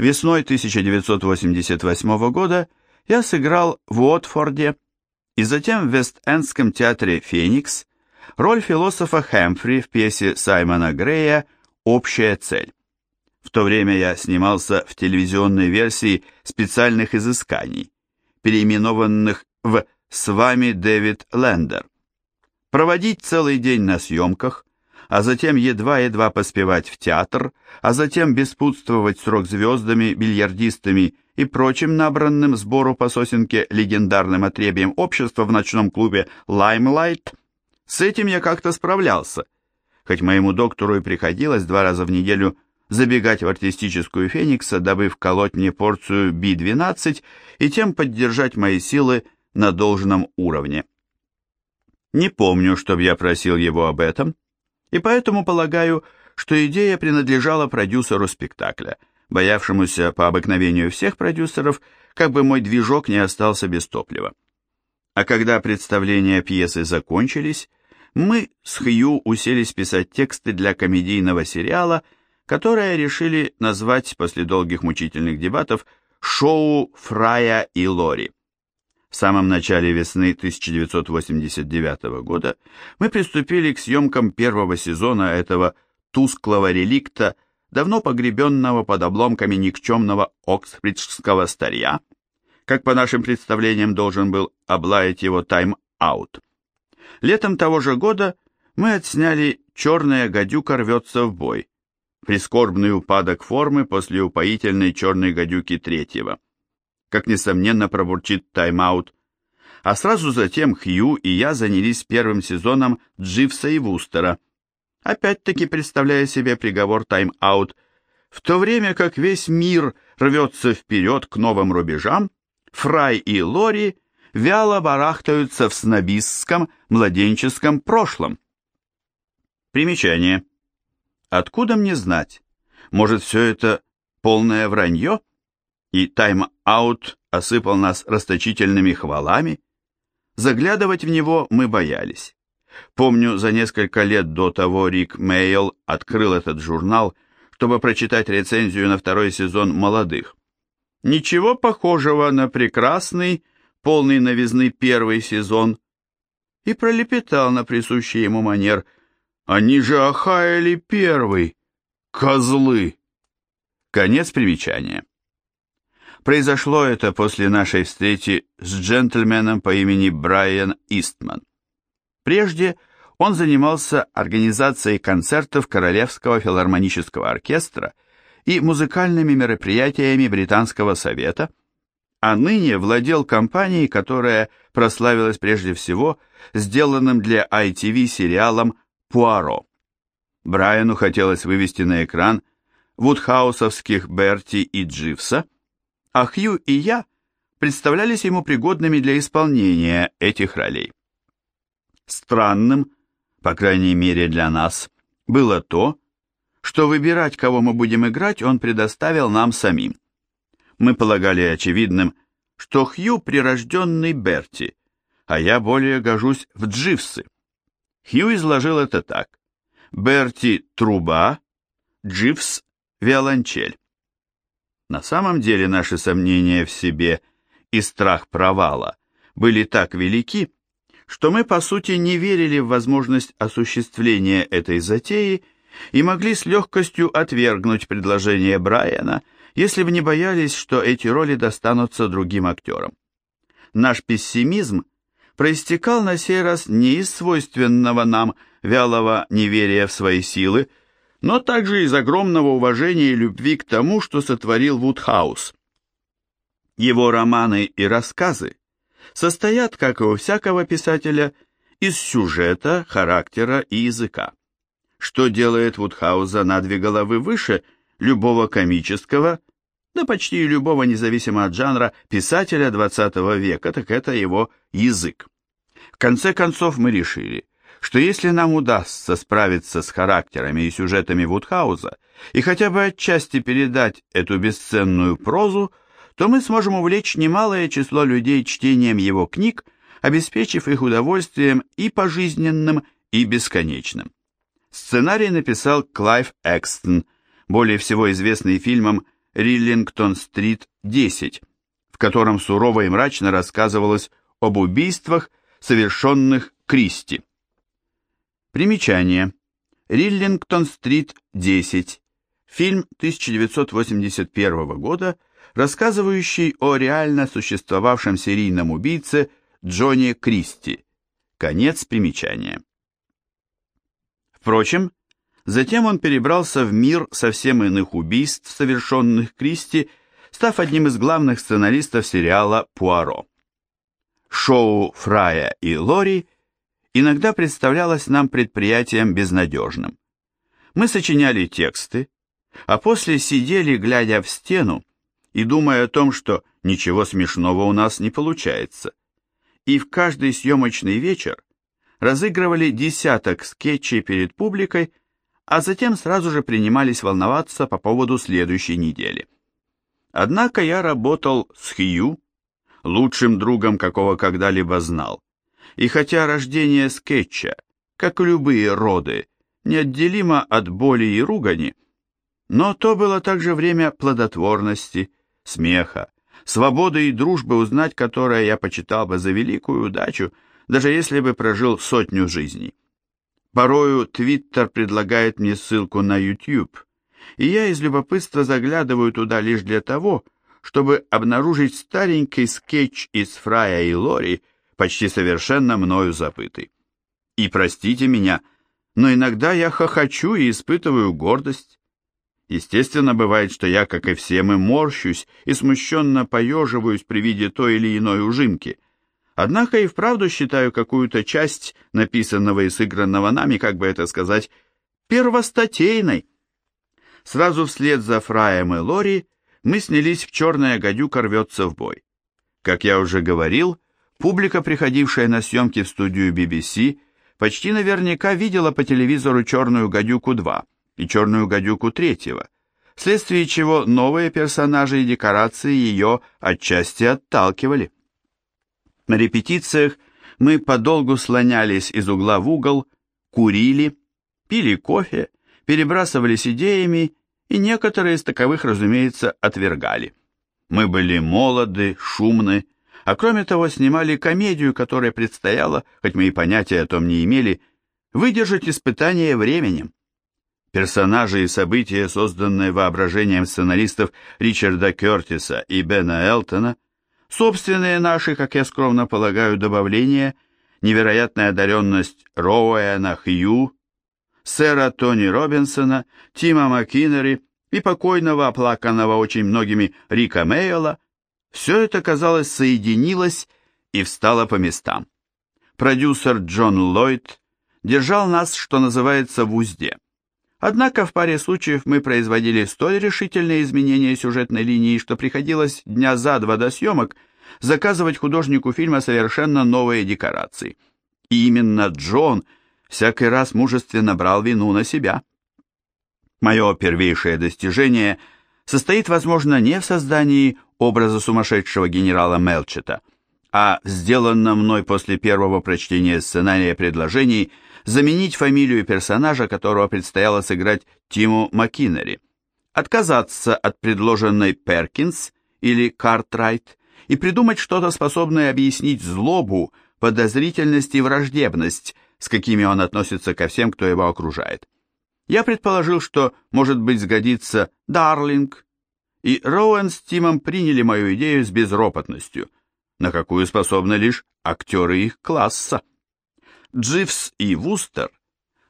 Весной 1988 года я сыграл в Уотфорде и затем в Вест-Эндском театре «Феникс» роль философа Хэмфри в пьесе Саймона Грея «Общая цель». В то время я снимался в телевизионной версии специальных изысканий, переименованных в «С вами Дэвид Лендер». Проводить целый день на съемках, а затем едва-едва поспевать в театр, а затем беспутствовать с рок-звездами, бильярдистами и прочим набранным сбору по сосенке легендарным отребием общества в ночном клубе «Лаймлайт», с этим я как-то справлялся, хоть моему доктору и приходилось два раза в неделю забегать в артистическую Феникса, дабы вколоть мне порцию Би-12 и тем поддержать мои силы на должном уровне. Не помню, чтобы я просил его об этом, и поэтому полагаю, что идея принадлежала продюсеру спектакля, боявшемуся по обыкновению всех продюсеров, как бы мой движок не остался без топлива. А когда представления пьесы закончились, мы с Хью уселись писать тексты для комедийного сериала, которое решили назвать после долгих мучительных дебатов «Шоу Фрая и Лори». В самом начале весны 1989 года мы приступили к съемкам первого сезона этого тусклого реликта, давно погребенного под обломками никчемного оксфордского старья, как по нашим представлениям должен был облаять его тайм-аут. Летом того же года мы отсняли «Черная гадюка рвется в бой», прискорбный упадок формы после упоительной черной гадюки третьего – как несомненно пробурчит тайм-аут. А сразу затем Хью и я занялись первым сезоном Дживса и Вустера, опять-таки представляя себе приговор тайм-аут, в то время как весь мир рвется вперед к новым рубежам, Фрай и Лори вяло барахтаются в снобистском младенческом прошлом. Примечание. Откуда мне знать? Может, все это полное вранье? И тайм-аут осыпал нас расточительными хвалами. Заглядывать в него мы боялись. Помню, за несколько лет до того Рик Мейл открыл этот журнал, чтобы прочитать рецензию на второй сезон «Молодых». Ничего похожего на прекрасный, полный новизны первый сезон. И пролепетал на присущий ему манер «Они же охаяли первый! Козлы!» Конец примечания. Произошло это после нашей встречи с джентльменом по имени Брайан Истман. Прежде он занимался организацией концертов Королевского филармонического оркестра и музыкальными мероприятиями Британского совета, а ныне владел компанией, которая прославилась прежде всего сделанным для ITV сериалом «Пуаро». Брайану хотелось вывести на экран вудхаусовских Берти и Дживса – а Хью и я представлялись ему пригодными для исполнения этих ролей. Странным, по крайней мере для нас, было то, что выбирать, кого мы будем играть, он предоставил нам самим. Мы полагали очевидным, что Хью прирожденный Берти, а я более гожусь в Дживсы. Хью изложил это так. Берти – труба, Дживс – виолончель. На самом деле наши сомнения в себе и страх провала были так велики, что мы, по сути, не верили в возможность осуществления этой затеи и могли с легкостью отвергнуть предложение Брайана, если бы не боялись, что эти роли достанутся другим актерам. Наш пессимизм проистекал на сей раз не из свойственного нам вялого неверия в свои силы, но также из огромного уважения и любви к тому, что сотворил Вудхаус. Его романы и рассказы состоят, как и у всякого писателя, из сюжета, характера и языка, что делает Вудхауза на две головы выше любого комического, да почти любого, независимо от жанра, писателя XX века, так это его язык. В конце концов мы решили, что если нам удастся справиться с характерами и сюжетами Вудхауза и хотя бы отчасти передать эту бесценную прозу, то мы сможем увлечь немалое число людей чтением его книг, обеспечив их удовольствием и пожизненным, и бесконечным. Сценарий написал Клайв Экстон, более всего известный фильмом Риллингтон-стрит, 10, в котором сурово и мрачно рассказывалось об убийствах, совершенных Кристи. Примечание. Риллингтон-стрит, 10. Фильм 1981 года, рассказывающий о реально существовавшем серийном убийце Джонни Кристи. Конец примечания. Впрочем, затем он перебрался в мир совсем иных убийств, совершенных Кристи, став одним из главных сценаристов сериала «Пуаро». Шоу Фрая и Лори иногда представлялось нам предприятием безнадежным. Мы сочиняли тексты, а после сидели, глядя в стену, и думая о том, что ничего смешного у нас не получается. И в каждый съемочный вечер разыгрывали десяток скетчей перед публикой, а затем сразу же принимались волноваться по поводу следующей недели. Однако я работал с Хью, лучшим другом, какого когда-либо знал, и хотя рождение скетча, как и любые роды, неотделимо от боли и ругани, но то было также время плодотворности, смеха, свободы и дружбы, узнать которое я почитал бы за великую удачу, даже если бы прожил сотню жизней. Порою Твиттер предлагает мне ссылку на YouTube, и я из любопытства заглядываю туда лишь для того, чтобы обнаружить старенький скетч из Фрая и Лори, почти совершенно мною забытый. И простите меня, но иногда я хохочу и испытываю гордость. Естественно, бывает, что я, как и все мы, морщусь и смущенно поеживаюсь при виде той или иной ужимки – Однако и вправду считаю какую-то часть написанного и сыгранного нами, как бы это сказать, первостатейной. Сразу вслед за Фраем и Лори мы снялись в «Черная гадюка рвется в бой». Как я уже говорил, публика, приходившая на съемки в студию BBC, почти наверняка видела по телевизору «Черную гадюку 2» и «Черную гадюку 3», вследствие чего новые персонажи и декорации ее отчасти отталкивали. На репетициях мы подолгу слонялись из угла в угол, курили, пили кофе, перебрасывались идеями, и некоторые из таковых, разумеется, отвергали. Мы были молоды, шумны, а кроме того снимали комедию, которая предстояла, хоть мы и понятия о том не имели, выдержать испытание временем. Персонажи и события, созданные воображением сценаристов Ричарда Кертиса и Бена Элтона – Собственные наши, как я скромно полагаю, добавления, невероятная одаренность Роуэна Хью, сэра Тони Робинсона, Тима Маккинери и покойного, оплаканного очень многими Рика Мейла, все это, казалось, соединилось и встало по местам. Продюсер Джон Ллойд держал нас, что называется, в узде. Однако в паре случаев мы производили столь решительные изменения сюжетной линии, что приходилось дня за два до съемок заказывать художнику фильма совершенно новые декорации. И именно Джон всякий раз мужественно брал вину на себя. Мое первейшее достижение состоит, возможно, не в создании образа сумасшедшего генерала Мелчета, а сделанном мной после первого прочтения сценария предложений – заменить фамилию персонажа, которого предстояло сыграть Тиму Маккинери, отказаться от предложенной Перкинс или Картрайт и придумать что-то, способное объяснить злобу, подозрительность и враждебность, с какими он относится ко всем, кто его окружает. Я предположил, что, может быть, сгодится «Дарлинг», и Роуэн с Тимом приняли мою идею с безропотностью, на какую способны лишь актеры их класса. Дживс и Вустер,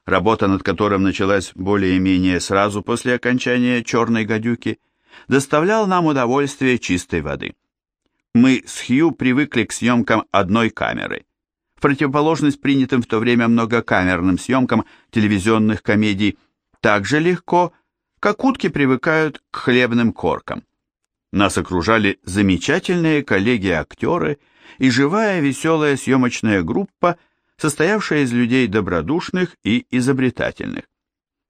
работа над которым началась более-менее сразу после окончания «Черной гадюки», доставлял нам удовольствие чистой воды. Мы с Хью привыкли к съемкам одной камеры, в противоположность принятым в то время многокамерным съемкам телевизионных комедий так же легко, как утки привыкают к хлебным коркам. Нас окружали замечательные коллеги-актеры и живая веселая съемочная группа – состоявшая из людей добродушных и изобретательных.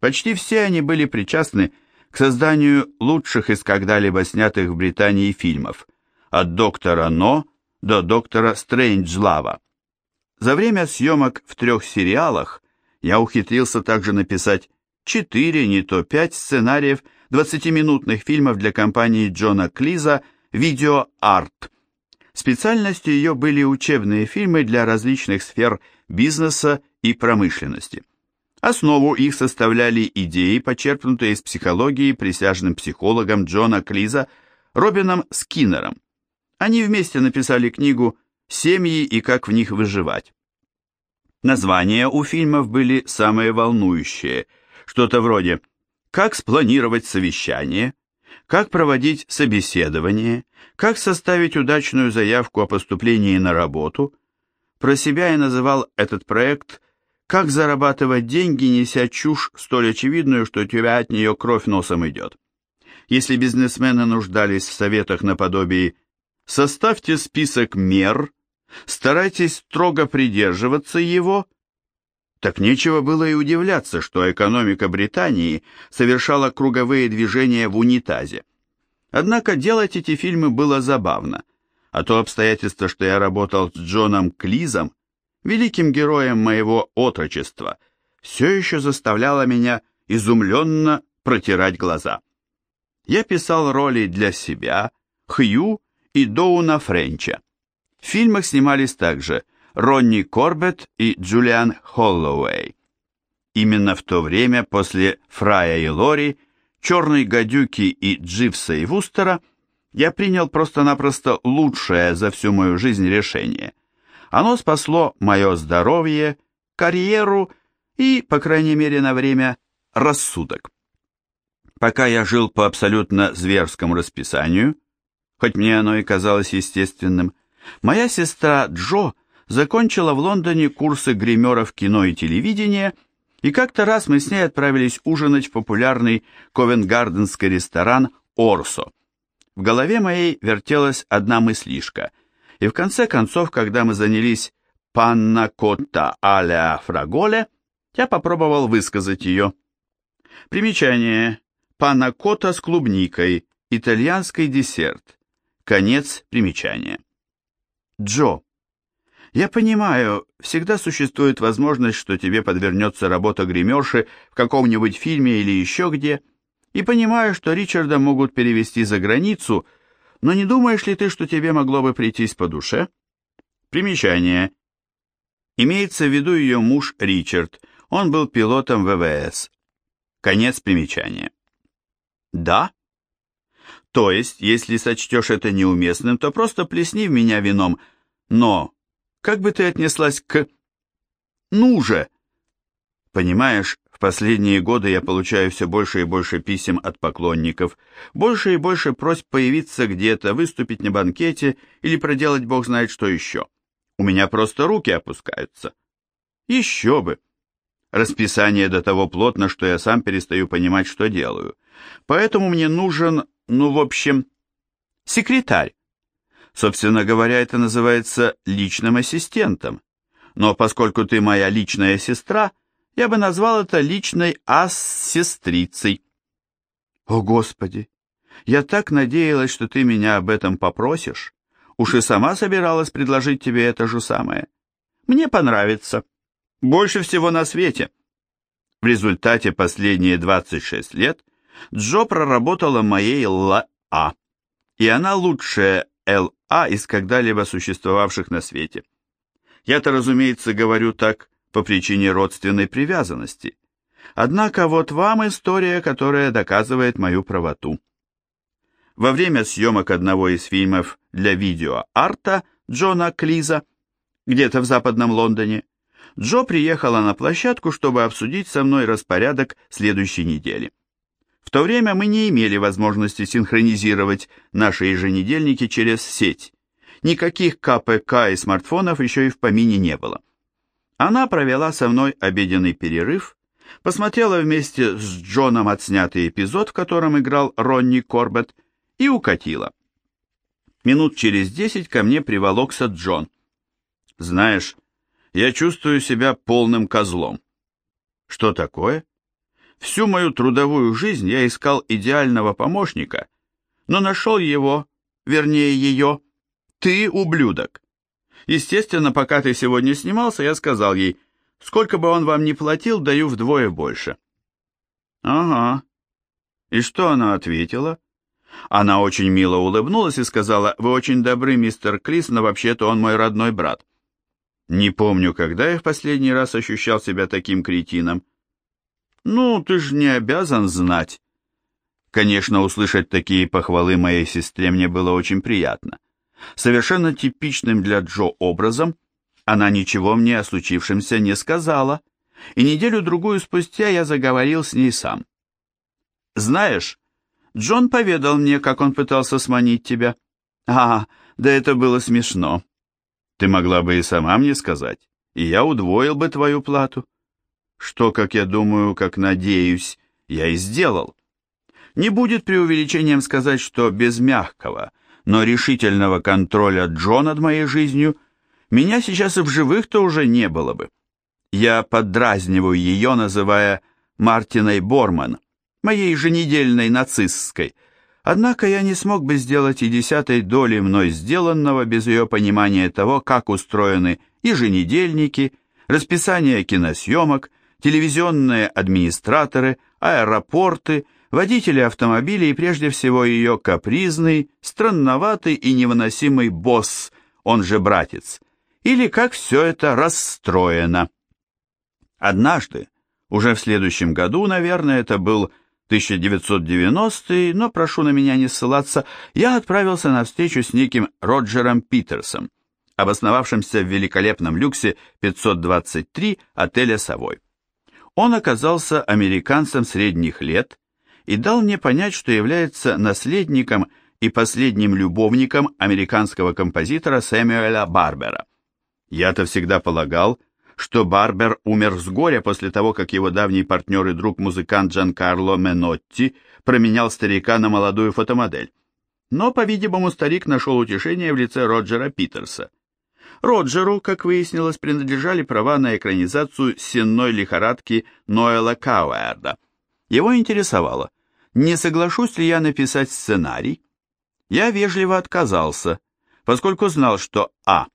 Почти все они были причастны к созданию лучших из когда-либо снятых в Британии фильмов, от доктора Но до доктора Стрэнджлава. За время съемок в трех сериалах я ухитрился также написать четыре, не то пять сценариев 20-минутных фильмов для компании Джона Клиза «Видео Арт». Специальностью ее были учебные фильмы для различных сфер бизнеса и промышленности. Основу их составляли идеи, почерпнутые из психологии присяжным психологом Джона Клиза Робином Скиннером. Они вместе написали книгу «Семьи и как в них выживать». Названия у фильмов были самые волнующие, что-то вроде «Как спланировать совещание», «Как проводить собеседование», «Как составить удачную заявку о поступлении на работу». Про себя я называл этот проект «Как зарабатывать деньги, неся чушь столь очевидную, что у тебя от нее кровь носом идет». Если бизнесмены нуждались в советах наподобие «Составьте список мер», старайтесь строго придерживаться его, так нечего было и удивляться, что экономика Британии совершала круговые движения в унитазе. Однако делать эти фильмы было забавно, а то обстоятельство, что я работал с Джоном Клизом, великим героем моего отрочества, все еще заставляло меня изумленно протирать глаза. Я писал роли для себя, Хью и Доуна Френча. В фильмах снимались также Ронни Корбетт и Джулиан Холлоуэй. Именно в то время, после Фрая и Лори, Черной Гадюки и Дживса и Вустера, я принял просто-напросто лучшее за всю мою жизнь решение. Оно спасло мое здоровье, карьеру и, по крайней мере на время, рассудок. Пока я жил по абсолютно зверскому расписанию, хоть мне оно и казалось естественным, Моя сестра Джо закончила в Лондоне курсы гримеров кино и телевидения, и как-то раз мы с ней отправились ужинать в популярный ковенгарденский ресторан «Орсо». В голове моей вертелась одна мыслишка, и в конце концов, когда мы занялись «Панна Котта аля Фраголе», я попробовал высказать ее. Примечание. Панна Котта с клубникой, итальянский десерт. Конец примечания. Джо, я понимаю, всегда существует возможность, что тебе подвернется работа гримерши в каком-нибудь фильме или еще где, и понимаю, что Ричарда могут перевести за границу, но не думаешь ли ты, что тебе могло бы прийтись по душе? Примечание. Имеется в виду ее муж Ричард, он был пилотом ВВС. Конец примечания. Да? То есть, если сочтешь это неуместным, то просто плесни в меня вином, но как бы ты отнеслась к... Ну же! Понимаешь, в последние годы я получаю все больше и больше писем от поклонников, больше и больше просьб появиться где-то, выступить на банкете или проделать бог знает что еще. У меня просто руки опускаются. Еще бы! Расписание до того плотно, что я сам перестаю понимать, что делаю. Поэтому мне нужен, ну, в общем, секретарь. Собственно говоря, это называется личным ассистентом. Но поскольку ты моя личная сестра, я бы назвал это личной ас-сестрицей. О, Господи! Я так надеялась, что ты меня об этом попросишь. Уж и сама собиралась предложить тебе это же самое. Мне понравится. Больше всего на свете. В результате последние 26 лет Джо проработала моей ЛА, и она лучшая ЛА из когда-либо существовавших на свете. Я-то, разумеется, говорю так по причине родственной привязанности. Однако вот вам история, которая доказывает мою правоту. Во время съемок одного из фильмов для видео-арта Джона Клиза, где-то в западном Лондоне, Джо приехала на площадку, чтобы обсудить со мной распорядок следующей недели. В то время мы не имели возможности синхронизировать наши еженедельники через сеть. Никаких КПК и смартфонов еще и в помине не было. Она провела со мной обеденный перерыв, посмотрела вместе с Джоном отснятый эпизод, в котором играл Ронни Корбетт, и укатила. Минут через десять ко мне приволокся Джон. «Знаешь, я чувствую себя полным козлом». «Что такое?» Всю мою трудовую жизнь я искал идеального помощника, но нашел его, вернее ее. Ты ублюдок. Естественно, пока ты сегодня снимался, я сказал ей, сколько бы он вам ни платил, даю вдвое больше. Ага. И что она ответила? Она очень мило улыбнулась и сказала, «Вы очень добры, мистер Клис, но вообще-то он мой родной брат». Не помню, когда я в последний раз ощущал себя таким кретином. Ну, ты же не обязан знать. Конечно, услышать такие похвалы моей сестре мне было очень приятно. Совершенно типичным для Джо образом она ничего мне о случившемся не сказала, и неделю-другую спустя я заговорил с ней сам. «Знаешь, Джон поведал мне, как он пытался сманить тебя. А, да это было смешно. Ты могла бы и сама мне сказать, и я удвоил бы твою плату. Что, как я думаю, как надеюсь, я и сделал. Не будет преувеличением сказать, что без мягкого, но решительного контроля Джон над моей жизнью меня сейчас и в живых-то уже не было бы. Я поддразниваю ее, называя Мартиной Борман, моей еженедельной нацистской. Однако я не смог бы сделать и десятой доли мной сделанного без ее понимания того, как устроены еженедельники, расписание киносъемок, телевизионные администраторы, аэропорты, водители автомобилей и прежде всего ее капризный, странноватый и невыносимый босс, он же братец, или как все это расстроено. Однажды, уже в следующем году, наверное, это был 1990 но прошу на меня не ссылаться, я отправился на встречу с неким Роджером Питерсом, обосновавшимся в великолепном люксе 523 отеля «Совой». Он оказался американцем средних лет и дал мне понять, что является наследником и последним любовником американского композитора Сэмюэля Барбера. Я-то всегда полагал, что Барбер умер с горя после того, как его давний партнер и друг-музыкант Джанкарло Менотти променял старика на молодую фотомодель. Но, по-видимому, старик нашел утешение в лице Роджера Питерса. Роджеру, как выяснилось, принадлежали права на экранизацию сенной лихорадки Ноэла Кауэрда. Его интересовало, не соглашусь ли я написать сценарий. Я вежливо отказался, поскольку знал, что а.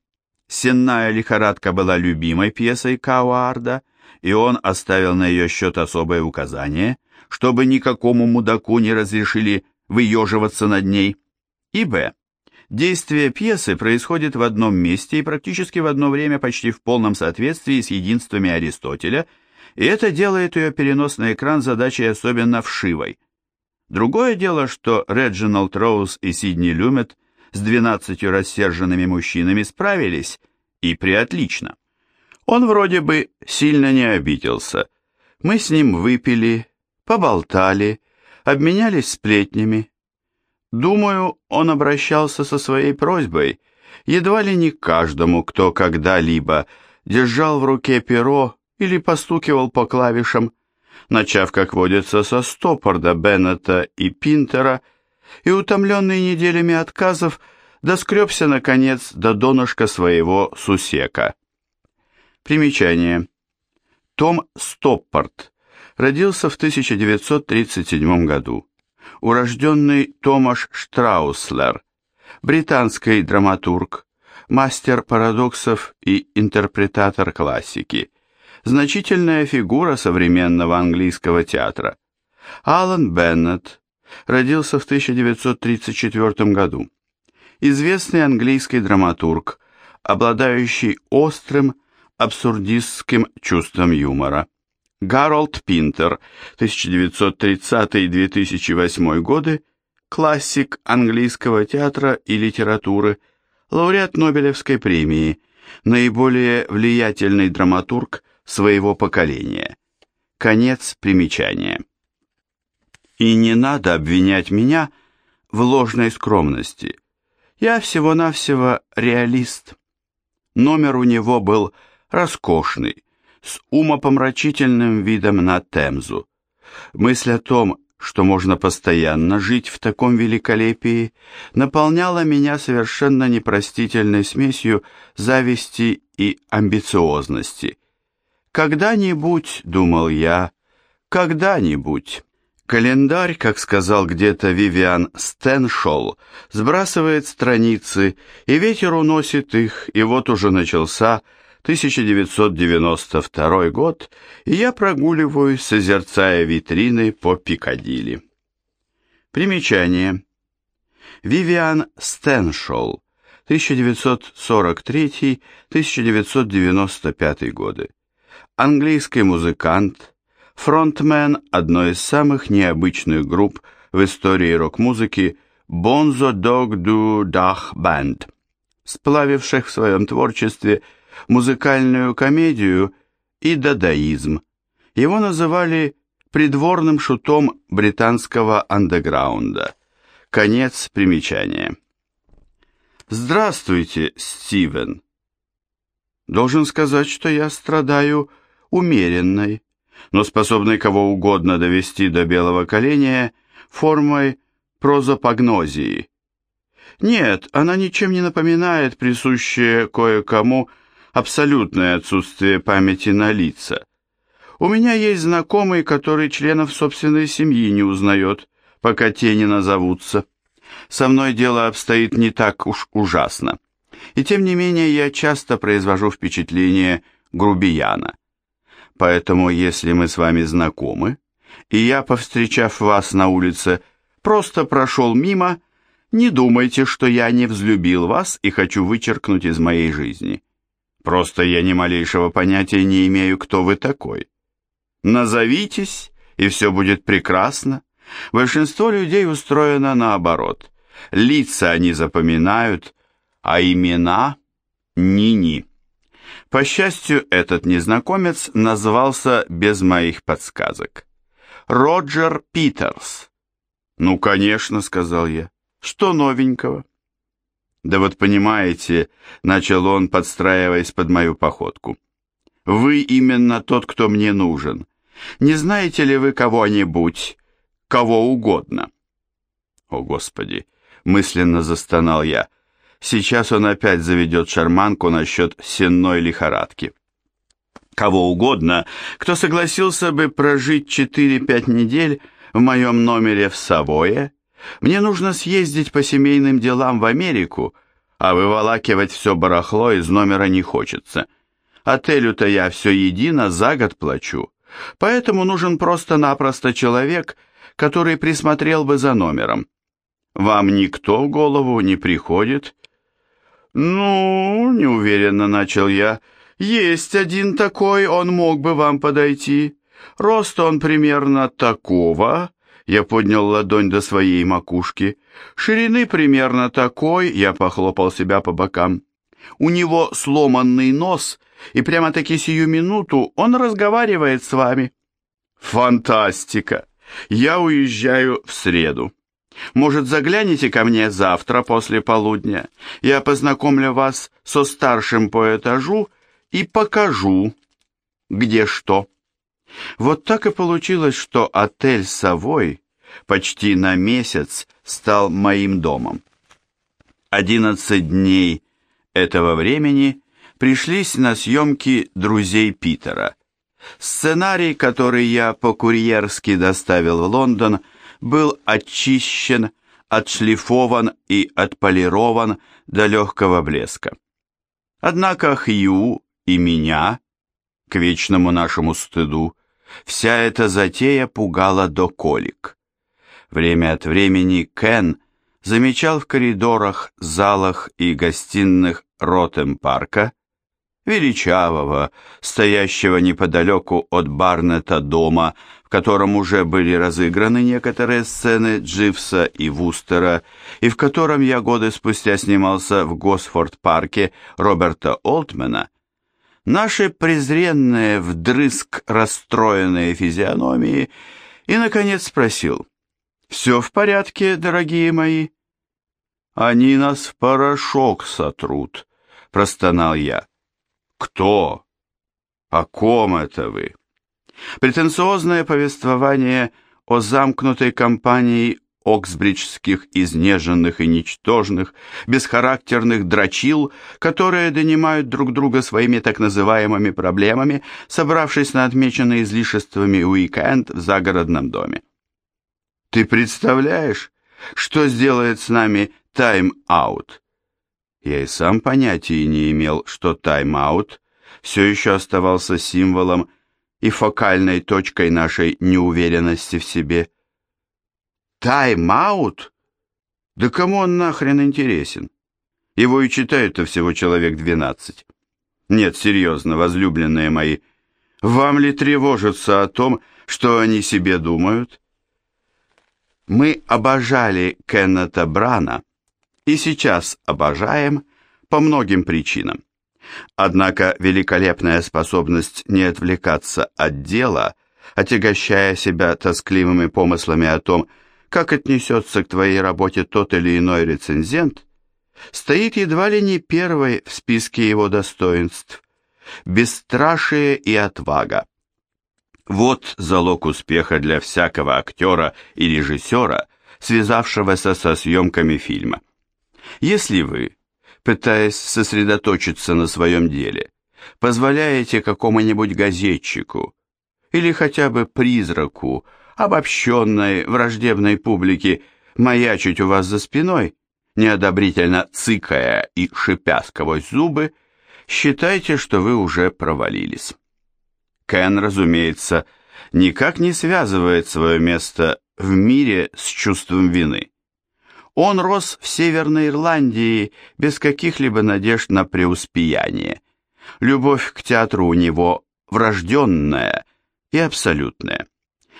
Сенная лихорадка была любимой пьесой Кауарда, и он оставил на ее счет особое указание, чтобы никакому мудаку не разрешили выеживаться над ней, и б. Действие пьесы происходит в одном месте и практически в одно время почти в полном соответствии с единствами Аристотеля, и это делает ее перенос на экран задачей особенно вшивой. Другое дело, что Реджиналд Роуз и Сидни Люмет с двенадцатью рассерженными мужчинами справились, и преотлично. Он вроде бы сильно не обиделся. Мы с ним выпили, поболтали, обменялись сплетнями, Думаю, он обращался со своей просьбой едва ли не к каждому, кто когда-либо держал в руке перо или постукивал по клавишам, начав, как водится, со Стоппорда, Беннета и Пинтера, и, утомленный неделями отказов, доскребся, наконец, до донышка своего сусека. Примечание. Том Стоппорд родился в 1937 году урожденный Томаш Штрауслер, британский драматург, мастер парадоксов и интерпретатор классики, значительная фигура современного английского театра. Алан Беннет родился в 1934 году. Известный английский драматург, обладающий острым абсурдистским чувством юмора. Гарольд Пинтер, 1930-2008 годы, классик английского театра и литературы, лауреат Нобелевской премии, наиболее влиятельный драматург своего поколения. Конец примечания. И не надо обвинять меня в ложной скромности. Я всего-навсего реалист. Номер у него был роскошный, с умопомрачительным видом на Темзу. Мысль о том, что можно постоянно жить в таком великолепии, наполняла меня совершенно непростительной смесью зависти и амбициозности. «Когда-нибудь», — думал я, — «когда-нибудь». Календарь, как сказал где-то Вивиан Стэншолл, сбрасывает страницы, и ветер уносит их, и вот уже начался 1992 год, и я прогуливаюсь, созерцая витрины по Пикадилли. Примечание. Вивиан Стэншолл, 1943-1995 годы. Английский музыкант, фронтмен одной из самых необычных групп в истории рок-музыки Bonzo Dog Du Dach Band, сплавивших в своем творчестве музыкальную комедию и дадаизм. Его называли придворным шутом британского андеграунда. Конец примечания. Здравствуйте, Стивен. Должен сказать, что я страдаю умеренной, но способной кого угодно довести до белого коленя формой прозапагнозии. Нет, она ничем не напоминает присущее кое-кому абсолютное отсутствие памяти на лица. У меня есть знакомый, который членов собственной семьи не узнает, пока те не назовутся. Со мной дело обстоит не так уж ужасно. И тем не менее я часто произвожу впечатление грубияна. Поэтому, если мы с вами знакомы, и я, повстречав вас на улице, просто прошел мимо, не думайте, что я не взлюбил вас и хочу вычеркнуть из моей жизни. Просто я ни малейшего понятия не имею, кто вы такой. Назовитесь, и все будет прекрасно. Большинство людей устроено наоборот. Лица они запоминают, а имена – ни-ни. По счастью, этот незнакомец назывался без моих подсказок. Роджер Питерс. «Ну, конечно», — сказал я. «Что новенького?» «Да вот понимаете», — начал он, подстраиваясь под мою походку. «Вы именно тот, кто мне нужен. Не знаете ли вы кого-нибудь, кого угодно?» «О, Господи!» — мысленно застонал я. Сейчас он опять заведет шарманку насчет сенной лихорадки. Кого угодно, кто согласился бы прожить 4-5 недель в моем номере в Савое, мне нужно съездить по семейным делам в Америку, а выволакивать все барахло из номера не хочется. Отелю-то я все едино за год плачу, поэтому нужен просто-напросто человек, который присмотрел бы за номером. Вам никто в голову не приходит, «Ну, — неуверенно начал я, — есть один такой, он мог бы вам подойти. Рост он примерно такого, — я поднял ладонь до своей макушки, — ширины примерно такой, — я похлопал себя по бокам. У него сломанный нос, и прямо-таки сию минуту он разговаривает с вами. Фантастика! Я уезжаю в среду. Может, загляните ко мне завтра после полудня? Я познакомлю вас со старшим по этажу и покажу, где что. Вот так и получилось, что отель «Совой» почти на месяц стал моим домом. Одиннадцать дней этого времени пришлись на съемки «Друзей Питера». Сценарий, который я по-курьерски доставил в Лондон – был очищен, отшлифован и отполирован до легкого блеска. Однако Хью и меня, к вечному нашему стыду, вся эта затея пугала до колик. Время от времени Кен замечал в коридорах, залах и гостиных Ротем-парка величавого, стоящего неподалеку от Барнета дома, в котором уже были разыграны некоторые сцены Дживса и Вустера, и в котором я годы спустя снимался в Госфорд-парке Роберта Олтмена, наши презренные вдрызг расстроенные физиономии, и, наконец, спросил, «Все в порядке, дорогие мои?» «Они нас в порошок сотрут», — простонал я. «Кто? О ком это вы?» Претенциозное повествование о замкнутой компании оксбриджских изнеженных и ничтожных, бесхарактерных дрочил, которые донимают друг друга своими так называемыми проблемами, собравшись на отмеченный излишествами уикенд в загородном доме. Ты представляешь, что сделает с нами тайм-аут? Я и сам понятия не имел, что тайм-аут все еще оставался символом и фокальной точкой нашей неуверенности в себе. Тайм-аут? Да кому он нахрен интересен? Его и читают-то всего человек двенадцать. Нет, серьезно, возлюбленные мои, вам ли тревожиться о том, что они себе думают? Мы обожали Кеннета Брана и сейчас обожаем по многим причинам. Однако великолепная способность не отвлекаться от дела, отягощая себя тоскливыми помыслами о том, как отнесется к твоей работе тот или иной рецензент, стоит едва ли не первой в списке его достоинств. Бесстрашие и отвага. Вот залог успеха для всякого актера и режиссера, связавшегося со съемками фильма. Если вы, пытаясь сосредоточиться на своем деле, позволяете какому-нибудь газетчику или хотя бы призраку обобщенной враждебной публике маячить у вас за спиной, неодобрительно цыкая и шипя сквозь зубы, считайте, что вы уже провалились. Кен, разумеется, никак не связывает свое место в мире с чувством вины. Он рос в Северной Ирландии без каких-либо надежд на преуспеяние. Любовь к театру у него врожденная и абсолютная.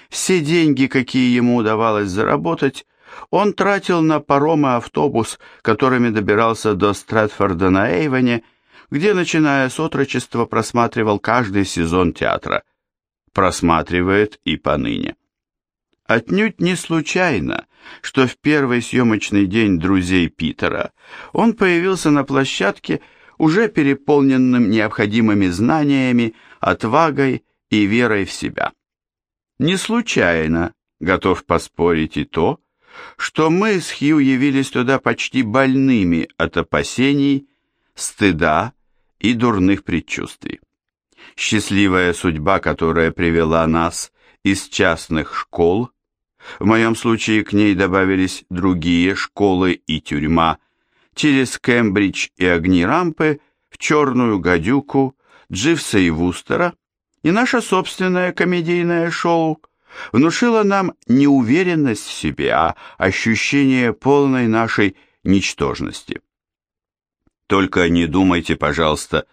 Все деньги, какие ему удавалось заработать, он тратил на паром и автобус, которыми добирался до Стрэдфорда на Эйвоне, где, начиная с отрочества, просматривал каждый сезон театра. Просматривает и поныне. Отнюдь не случайно, что в первый съемочный день «Друзей Питера» он появился на площадке, уже переполненным необходимыми знаниями, отвагой и верой в себя. Не случайно, готов поспорить и то, что мы с Хью явились туда почти больными от опасений, стыда и дурных предчувствий. Счастливая судьба, которая привела нас из частных школ, в моем случае к ней добавились другие школы и тюрьма, через Кембридж и огни рампы в черную гадюку, Дживса и Вустера, и наше собственное комедийное шоу внушило нам неуверенность в себе, а ощущение полной нашей ничтожности. Только не думайте, пожалуйста,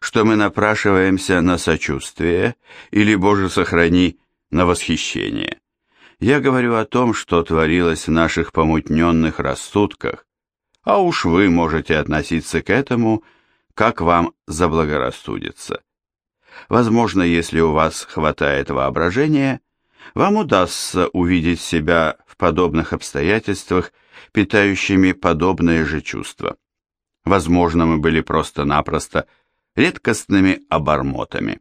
что мы напрашиваемся на сочувствие или, Боже сохрани, на восхищение. Я говорю о том, что творилось в наших помутненных рассудках, а уж вы можете относиться к этому, как вам заблагорассудится. Возможно, если у вас хватает воображения, вам удастся увидеть себя в подобных обстоятельствах, питающими подобные же чувства. Возможно, мы были просто-напросто редкостными обормотами.